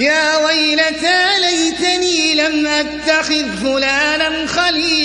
يا ويلتى ليتني لم أتخذ فلانا خليلا.